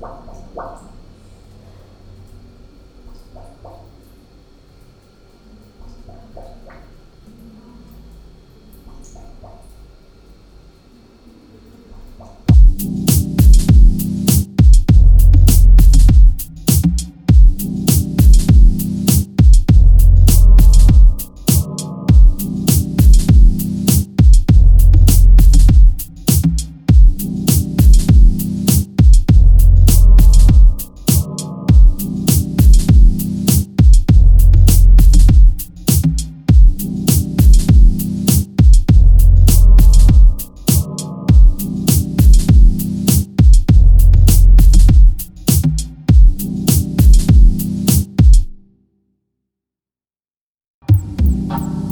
Wow, wow, wow. Bye.